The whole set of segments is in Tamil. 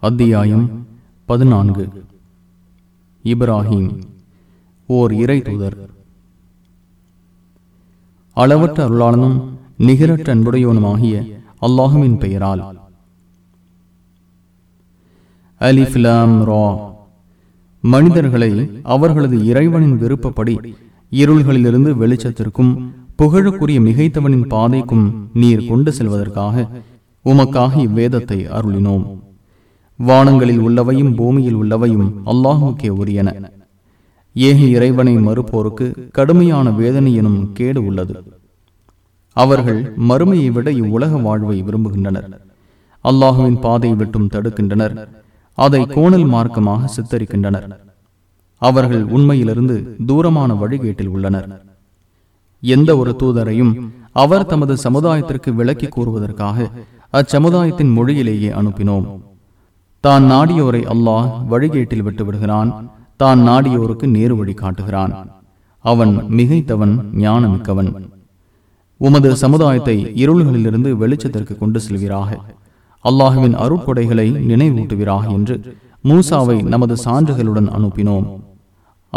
அத்தியாயம் பதினான்கு. இப்ராஹிம் ஓர் இறை தூதர். அளவற்ற அருளாளனும் நிகரற்ற அன்புடையவனுமாகிய அல்லாஹுவின் பெயரால். அலிஃபிலாம் ரா. மனிதர்களை அவர்களது இறைவனின் விருப்பப்படி இருள்களிலிருந்து வெளிச்சத்திற்கும் புகழுக்குரிய மிகைத்தவனின் பாதைக்கும் நீர் கொண்டு செல்வதற்காக உமக்காக இவ்வேதத்தை அருளினோம். வானங்களில் உள்ளவையும் பூமியில் உள்ளவையும் அல்லாஹுக்கே உரியன. ஏக இறைவனை மறுப்போருக்கு கடுமையான வேதனை எனும் கேடு உள்ளது. அவர்கள் மறுமையை விட இவ்வுலக வாழ்வை விரும்புகின்றனர். அல்லாஹுவின் பாதை விட்டும் தடுக்கின்றனர். அதை கோணல் மார்க்கமாக சித்தரிக்கின்றனர். அவர்கள் உண்மையிலிருந்து தூரமான வழிகேட்டில் உள்ளனர். எந்த ஒரு தூதரையும் அவர் தமது சமுதாயத்திற்கு விளக்கி கூறுவதற்காக அச்சமுதாயத்தின் மொழியிலேயே அனுப்பினோம். தான் நாடியோரை அல்லாஹ் வழிகேட்டில் விட்டு விடுகிறான் தான் நாடியோருக்கு நேரு வழி காட்டுகிறான். அவன் மிகைத்தவன் ஞானமிக்கவன். உமது சமுதாயத்தை இருள்களிலிருந்து வெளிச்சத்திற்கு கொண்டு செல்வீராக. அல்லாஹுவின் அருட்கொடைகளை நினைவூட்டுவீராக என்று மூசாவை நமது சான்றுகளுடன் அனுப்பினோம்.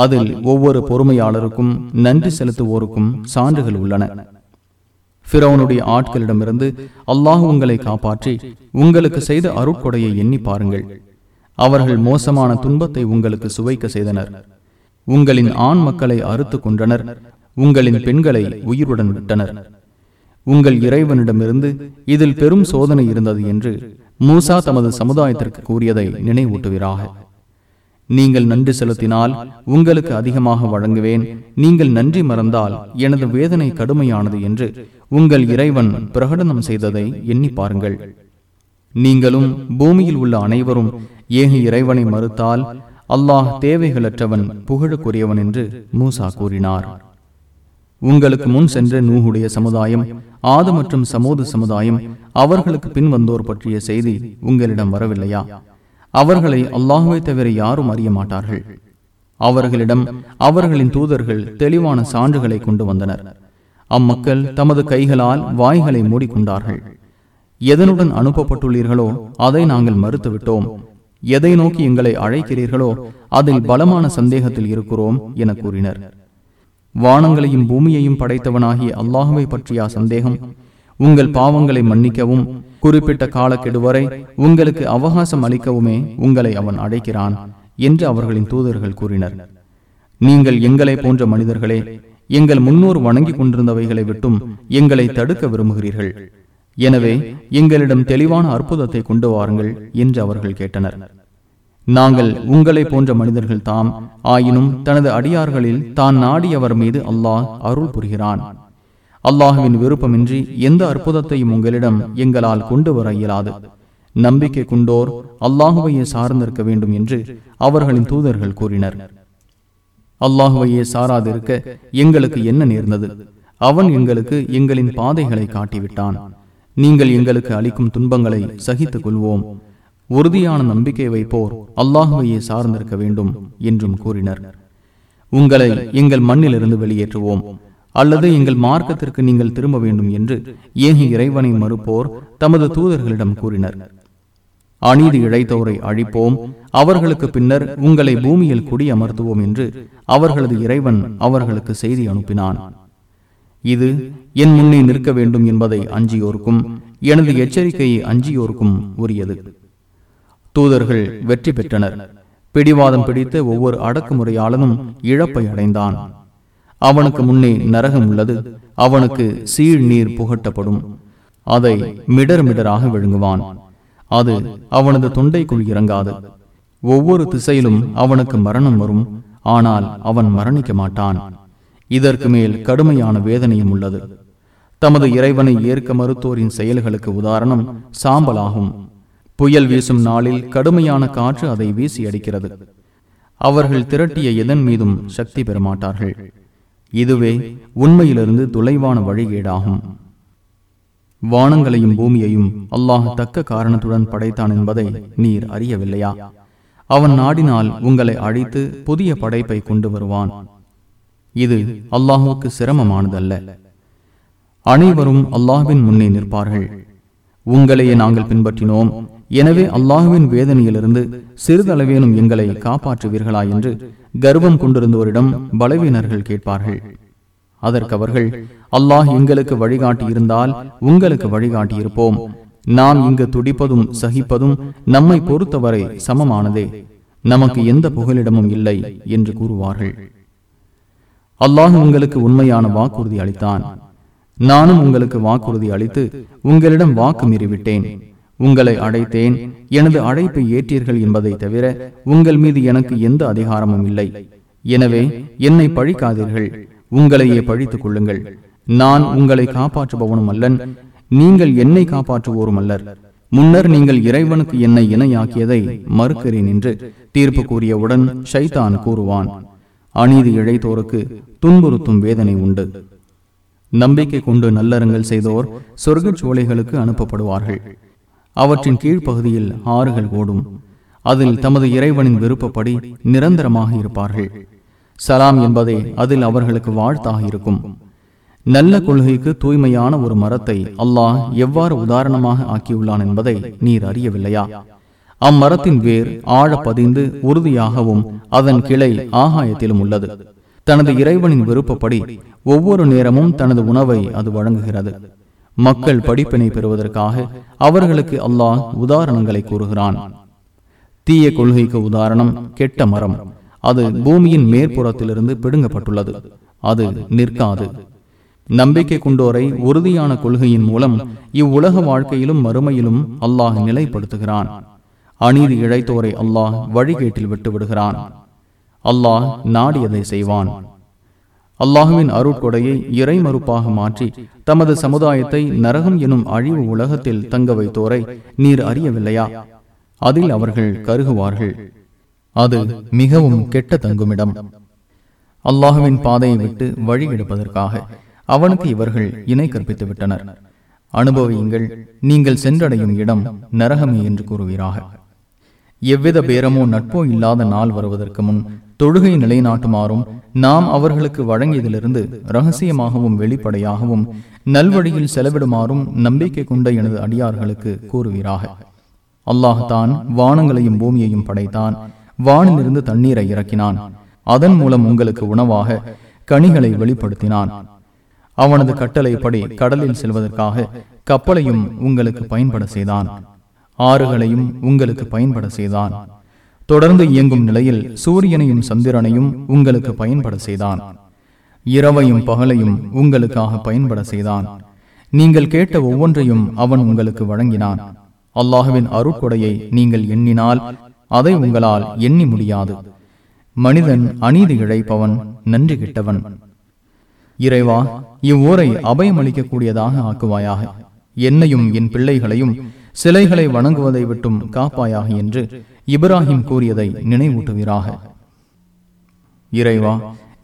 அதில் ஒவ்வொரு பொறுமையாளருக்கும் நன்றி செலுத்துவோருக்கும் சான்றுகள் உள்ளன. பிறவனுடைய ஆட்களிடமிருந்து அல்லாஹ் உங்களை காப்பாற்றி உங்களுக்கு செய்த அருட்கொடையை எண்ணி பாருங்கள். அவர்கள் மோசமான துன்பத்தை உங்களுக்கு சுவைக்க செய்தனர். உங்களின் ஆண் மக்களை அறுத்து கொன்றனர். உங்களின் பெண்களை உயிருடன் விட்டனர். உங்கள் இறைவனிடமிருந்து இதில் பெரும் சோதனை இருந்தது என்று மூசா தமது சமுதாயத்திற்கு கூறியதை நினைவூட்டுகிறார்கள் நீங்கள் நன்றி செலுத்தினால் உங்களுக்கு அதிகமாக வழங்குவேன். நீங்கள் நன்றி மறந்தால் எனது வேதனை கடுமையானது என்று உங்கள் இறைவன் பிரகடனம் செய்ததை எண்ணி பாருங்கள். நீங்களும் பூமியில் உள்ள அனைவரும் ஏக இறைவனை மறுத்தால் அல்லாஹ் தேவைகளற்றவன் புகழுக்குரியவன் என்று மூசா கூறினார். உங்களுக்கு முன் சென்ற நூகுடைய சமுதாயம் ஆது மற்றும் சமூக சமுதாயம் அவர்களுக்கு பின் வந்தோர் பற்றிய செய்தி உங்களிடம் வரவில்லையா? அவர்களை அல்லாஹுவை தவிர யாரும் அறிய மாட்டார்கள். அவர்களிடம் அவர்களின் தூதர்கள் தெளிவான சான்றுகளை கொண்டு வந்தனர். அம்மக்கள் தமது கைகளால் வாய்களை மூடிக்கொண்டார்கள். எதனுடன் அனுப்பப்பட்டுள்ளீர்களோ அதை நாங்கள் மறுத்துவிட்டோம். எதை நோக்கி எங்களை அழைக்கிறீர்களோ அதில் பலமான சந்தேகத்தில் இருக்கிறோம் என கூறினர். வானங்களையும் பூமியையும் படைத்தவனாகிய அல்லாஹுவை பற்றிய சந்தேகம் உங்கள் பாவங்களை மன்னிக்கவும் குறிப்பிட்ட காலக்கெடு வரை உங்களுக்கு அவகாசம் அளிக்கவுமே உங்களை அவன் அழைக்கிறான் என்று அவர்களின் தூதர்கள் கூறினர். நீங்கள் எங்களை போன்ற மனிதர்களே எங்கள் முன்னோர் வணங்கி கொண்டிருந்தவைகளை விட்டும் எங்களை தடுக்க விரும்புகிறீர்கள். எனவே எங்களிடம் தெளிவான அற்புதத்தை கொண்டு வாருங்கள் என்று அவர்கள் கேட்டனர். நாங்கள் உங்களை போன்ற மனிதர்கள் தாம் ஆயினும் தனது அடியார்களில் தான் நாடியவர் மீது அல்லாஹ் அருள் புரிகிறான். அல்லாஹுவின் விருப்பமின்றி எந்த அற்புதத்தையும் உங்களிடம் எங்களால் கொண்டு வர இயலாது. நம்பிக்கை கொண்டோர் அல்லாஹுவையே சார்ந்திருக்க வேண்டும் என்று அவர்களின் தூதர்கள் கூறினர். அல்லாஹுவையே சாராதிருக்க எங்களுக்கு என்ன நேர்ந்தது? அவன் எங்களுக்கு எங்களின் பாதைகளை காட்டிவிட்டான். நீங்கள் எங்களுக்கு அளிக்கும் துன்பங்களை சகித்துக் கொள்வோம் உறுதியான நம்பிக்கை வைப்போர் அல்லாஹுவையே சார்ந்திருக்க வேண்டும் என்றும் கூறினர். உங்களை எங்கள் மண்ணிலிருந்து வெளியேற்றுவோம். அல்லது எங்கள் மார்க்கத்திற்கு நீங்கள் திரும்ப வேண்டும் என்று ஏகி இறைவனை மறுப்போர் தமது தூதர்களிடம் கூறினர். அநீதி இழைத்தோரை அழிப்போம். அவர்களுக்கு பின்னர் உங்களை பூமியில் குடியமர்த்துவோம் என்று அவர்களது இறைவன் அவர்களுக்கு செய்தி அனுப்பினான். இது என் முன்னே நிற்க வேண்டும் என்பதை அஞ்சியோருக்கும் எனது எச்சரிக்கையை அஞ்சியோருக்கும் உரியது தூதர்கள் வெற்றி பெற்றனர். பிடிவாதம் பிடித்த ஒவ்வொரு அடக்குமுறையாளனும் இழப்பை அடைந்தான். அவனுக்கு முன்னே நரகம் உள்ளது. அவனுக்கு சீழ் நீர் புகட்டப்படும். அதை மிடர் மிடராக விழுங்குவான். அது அவனது தொண்டைக்குள் இறங்காது. ஒவ்வொரு திசையிலும் அவனுக்கு மரணம் வரும். ஆனால் அவன் மரணிக்க மாட்டான். இதற்கு மேல் கடுமையான வேதனையும் உள்ளது. தமது இறைவனை ஏற்க மறுத்தோரின் செயல்களுக்கு உதாரணம் சாம்பலாகும். புயல் வீசும் நாளில் கடுமையான காற்று அதை வீசி அடிக்கிறது. அவர்கள் திரட்டிய எதன் மீதும் சக்தி பெறமாட்டார்கள் இதுவே உண்மையிலிருந்து தொலைவான வழிகேடாகும். வானங்களையும் பூமியையும் அல்லாஹ் தக்க காரணத்துடன் படைத்தான் என்பதை நீர் அறியவில்லையா? அவன் நாடினால் உங்களை அழைத்து புதிய படைப்பை கொண்டு வருவான். இது அல்லாஹுக்கு சிரமமானதல்ல. அனைவரும் அல்லாஹின் முன்னே நிற்பார்கள். உங்களையே நாங்கள் பின்பற்றினோம். எனவே அல்லாஹுவின் வேதனையிலிருந்து சிறிதளவேனும் எங்களை காப்பாற்றுவீர்களா என்று கர்வம் கொண்டிருந்தோரிடம் பலவீனர்கள் கேட்பார்கள். அதற்கு அவர்கள் அல்லாஹ் எங்களுக்கு வழிகாட்டி இருந்தால் உங்களுக்கு வழிகாட்டி இருப்போம் நாம் இங்கு துடிப்பதும் சகிப்பதும் நம்மை பொறுத்தவரை சமமானதே. நமக்கு எந்த புகலிடமும் இல்லை என்று கூறுவார்கள். அல்லாஹ் உங்களுக்கு உண்மையான வாக்குறுதி அளித்தான். நானும் உங்களுக்கு வாக்குறுதி அளித்து உங்களிடம் வாக்கு மீறிவிட்டேன். உங்களை அழைத்தேன். எனது அழைப்பை ஏற்றீர்கள் என்பதை தவிர உங்கள் மீது எனக்கு எந்த அதிகாரமும் இல்லை. எனவே என்னை பழிக்காதீர்கள். உங்களையே பழித்துக் கொள்ளுங்கள். நான் உங்களை காப்பாற்றுபவனும் அல்லன். நீங்கள் என்னை காப்பாற்றுவோரும் அல்லர். முன்னர் நீங்கள் இறைவனுக்கு என்னை இணையாக்கியதை மறுக்கிறேன் என்று தீர்ப்பு கூறியவுடன் ஷைதான் கூறுவான். அநீதி இழைத்தோருக்கு துன்புறுத்தும் வேதனை உண்டு. நம்பிக்கை கொண்டு நல்லறங்கள் செய்தோர் சொர்க்கச் சோலைகளுக்கு அனுப்பப்படுவார்கள். அவற்றின் கீழ்ப்பகுதியில் ஆறுகள் ஓடும். அதில் தமது இறைவனின் விருப்பப்படி நிரந்தரமாக இருப்பார்கள். சலாம் என்பதே அதில் அவர்களுக்கு வாழ்த்தாக இருக்கும். நல்ல கொள்கைக்கு தூய்மையான ஒரு மரத்தை அல்லாஹ் எவ்வாறு உதாரணமாக ஆக்கியுள்ளான் என்பதை நீர் அறியவில்லையா? அம்மரத்தின் வேர் ஆழ பதிந்து உறுதியாகவும் அதன் கிளை ஆகாயத்திலும் உள்ளது. தனது இறைவனின் விருப்பப்படி ஒவ்வொரு நேரமும் தனது உணவை அது வழங்குகிறது. மக்கள் படிப்பினை பெறுவதற்காக அவர்களுக்கு அல்லாஹ் உதாரணங்களை கூறுகிறான். தீய கொள்கைக்கு உதாரணம் கெட்ட மரம். அது பூமியின் மேற்புறத்திலிருந்து பிடுங்கப்பட்டுள்ளது. அது நிற்காது. நம்பிக்கை கொண்டோரை உறுதியான கொள்கையின் மூலம் இவ்வுலக வாழ்க்கையிலும் மறுமையிலும் அல்லாஹ் நிலைப்படுத்துகிறான். அநீதி இழைத்தோரை அல்லாஹ் வழிகேட்டில் விட்டு விடுகிறான் அல்லாஹ் நாடியதை செய்வான். அல்லாஹுவின் அருட்கொடையை இறை மறுப்பாக மாற்றி தமது சமுதாயத்தை நரகம் எனும் அழிவு உலகத்தில் தங்க வைத்தோரை நீர் அறியவில்லையா? அதில் அவர்கள் கருகுவார்கள். அது மிகவும் கெட்ட தங்குமிடம். அல்லாஹுவின் பாதையை விட்டு வழி எடுப்பதற்காக அவனுக்கு இவர்கள் இணை கற்பித்து விட்டனர். அனுபவியுங்கள் நீங்கள் சென்றடையும் இடம் நரகமே என்று கூறுவீராக. எவ்வித பேரமோ நட்போ இல்லாத நாள் வருவதற்கு முன் தொழுகை நிலைநாட்டுமாறும் நாம் அவர்களுக்கு வழங்கியதிலிருந்து ரகசியமாகவும் வெளிப்படையாகவும் நல்வழியில் செலவிடுமாறும் நம்பிக்கை கொண்ட எனது அடியார்களுக்கு கூறுவீராக. அல்லாஹ்தான் வானங்களையும் பூமியையும் படைத்தான். வானிலிருந்து தண்ணீரை இறக்கினான். அதன் மூலம் உங்களுக்கு உணவாக கனிகளை வெளிப்படுத்தினான். அவனது கட்டளைப்படி கடலில் செல்வதற்காக கப்பலையும் உங்களுக்கு பயன்பட செய்தான். ஆறுகளையும் உங்களுக்கு பயன்பட செய்தான். தொடர்ந்து இயங்கும் நிலையில் சூரியனையும் சந்திரனையும் உங்களுக்கு பயன்பட செய்தான். இரவையும் பகலையும் உங்களுக்காக பயன்பட செய்தான். நீங்கள் கேட்ட ஒவ்வொன்றையும் அவன் உங்களுக்கு வழங்கினான். அல்லாஹுவின் அருட்கொடையை நீங்கள் எண்ணினால் அதை உங்களால் எண்ணி முடியாது. மனிதன் அநீதி இழைப்பவன் நன்றி கிட்டவன். இறைவா இவ்வூரை அபயமளிக்கக்கூடியதாக ஆக்குவாயாக. என்னையும் என் பிள்ளைகளையும் சிலைகளை வணங்குவதை விட்டும் காப்பாயாக என்று இப்ராஹிம் கூறியதை நினைவூட்டுவீராக. இறைவா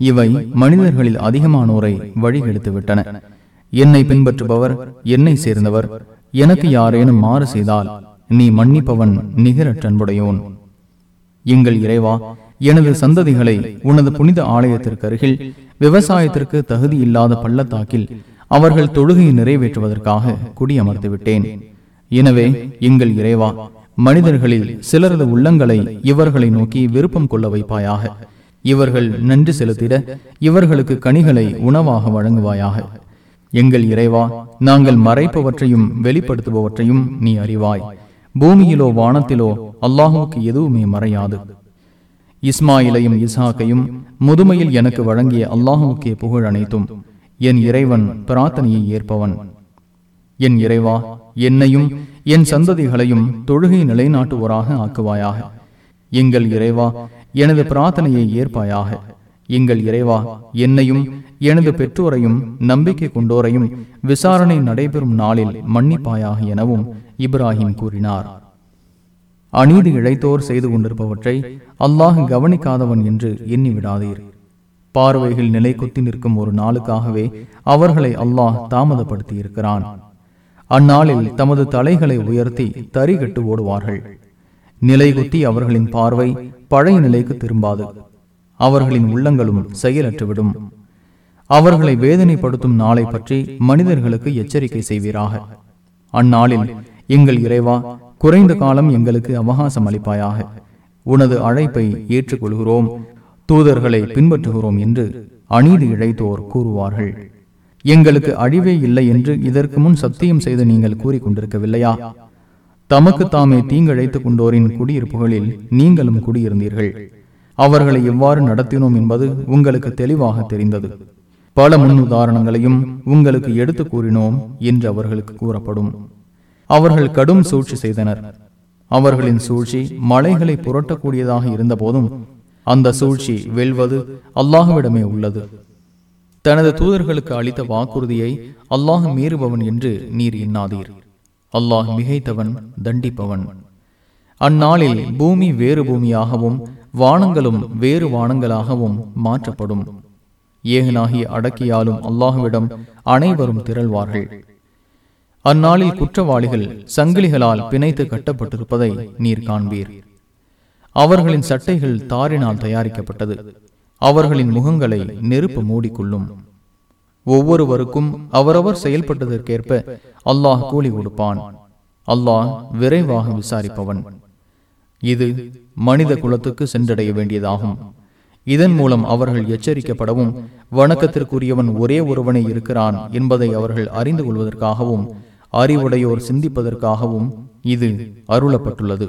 இவை மனிதர்களில் அதிகமானோரை வழிகெடுத்து விட்டன. என்னை பின்பற்றுபவர் என்னை சேர்ந்தவர் எனக்கு யாரேனும் மாறு செய்தால் நீ மன்னிப்பவன் நிகரற்றன்புடையோன் எங்கள் இறைவா எனது சந்ததிகளை உனது புனித ஆலயத்திற்கு அருகில் விவசாயத்திற்கு தகுதி இல்லாத பள்ளத்தாக்கில் அவர்கள் தொழுகையை நிறைவேற்றுவதற்காக குடியமர்த்து விட்டேன் எனவே எங்கள் இறைவா மனிதர்களில் சிலரது உள்ளங்களை இவர்களை நோக்கி விருப்பம் கொள்ள வைப்பாயாக. இவர்கள் நன்றி செலுத்திட இவர்களுக்கு கனிகளை உணவாக வழங்குவாயாக. எங்கள் இறைவா நாங்கள் மறைப்பவற்றையும் வெளிப்படுத்துபவற்றையும் நீ அறிவாய். பூமியிலோ வானத்திலோ அல்லாஹுக்கு எதுவுமே மறையாது. இஸ்மாயிலையும் இசாக்கையும் முதுமையில் எனக்கு வழங்கிய அல்லாஹுக்கே புகழ் அனைத்தும். என் இறைவன் பிரார்த்தனையை ஏற்பவன். என் இறைவா என்னையும் என் சந்ததிகளையும் தொழுகை நிலைநாட்டுவோராக ஆக்குவாயாக. எங்கள் இறைவா எனது பிரார்த்தனையை ஏற்பாயாக. எங்கள் இறைவா என்னையும் எனது பெற்றோரையும் நம்பிக்கை கொண்டோரையும் விசாரணை நடைபெறும் நாளில் மன்னிப்பாயாக எனவும் இப்ராஹிம் கூறினார். அநீதி இழைத்தோர் செய்து கொண்டிருப்பவற்றை அல்லாஹ் கவனிக்காதவன் என்று எண்ணிவிடாதீர். பார்வைகள் நிலை குத்தி நிற்கும் ஒரு நாளுக்காகவே அவர்களை அல்லாஹ் தாமதப்படுத்தியிருக்கிறான். அந்நாளில் தமது தலைகளை உயர்த்தி தறிகட்டு ஓடுவார்கள். நிலைகுத்தி அவர்களின் பார்வை பழைய நிலைக்கு திரும்பாது. அவர்களின் உள்ளங்களும் செயலற்றுவிடும். அவர்களை வேதனைப்படுத்தும் நாளை பற்றி மனிதர்களுக்கு எச்சரிக்கை செய்வீராக. அந்நாளில் எங்கள் இறைவா குறைந்த காலம் எங்களுக்கு அவகாசம் அளிப்பாயாக. உனது அழைப்பை ஏற்றுக்கொள்கிறோம். தூதர்களை பின்பற்றுகிறோம் என்று அநீதி இழைத்தோர் கூறுவார்கள். எங்களுக்கு அழிவே இல்லை என்று இதற்கு முன் சத்தியம் செய்து நீங்கள் கூறிக்கொண்டிருக்கவில்லையா? தமக்கு தாமே தீங்கிழைத்துக் கொண்டோரின் குடியிருப்புகளில் நீங்களும் குடியிருந்தீர்கள். அவர்களை எவ்வாறு நடத்தினோம் என்பது உங்களுக்கு தெளிவாக தெரிந்தது. பல முன் உதாரணங்களையும் உங்களுக்கு எடுத்து கூறினோம் என்று அவர்களுக்கு கூறப்படும். அவர்கள் கடும் சூழ்ச்சி செய்தனர். அவர்களின் சூழ்ச்சி மலைகளை புரட்டக்கூடியதாக இருந்த போதும் அந்த சூழ்ச்சி வெல்வது அல்லாஹுவிடமே உள்ளது. தனது தூதர்களுக்கு அளித்த வாக்குறுதியை அல்லாஹ் மீறுபவன் என்று நீர் எண்ணாதீர். அல்லாஹ் மிகைத்தவன் தண்டிப்பவன். அந்நாளில் பூமி வேறு பூமியாகவும் வானங்களும் வேறு வானங்களாகவும் மாற்றப்படும். ஏகனாகி அடக்கியாலும் அல்லாஹுவிடம் அனைவரும் திரள்வார்கள். அந்நாளில் குற்றவாளிகள் சங்கிலிகளால் பிணைத்து கட்டப்பட்டிருப்பதை நீர் காண்பீர். அவர்களின் சட்டைகள் தாரினால் தயாரிக்கப்பட்டது. அவர்களின் முகங்களை நெருப்பு மூடிக்கொள்ளும். ஒவ்வொருவருக்கும் அவரவர் செயல்பட்டதற்கேற்ப அல்லாஹ் கூலி கொடுப்பான். அல்லாஹ் விரைவாக விசாரிப்பவன். இது மனித குலத்துக்கு சென்றடைய வேண்டியதாகும். இதன் மூலம் அவர்கள் எச்சரிக்கப்படவும் வணக்கத்திற்குரியவன் ஒரே ஒருவனே இருக்கிறான் என்பதை அவர்கள் அறிந்து கொள்வதற்காகவும் அறிவுடையோர் சிந்திப்பதற்காகவும் இது அருளப்பட்டுள்ளது.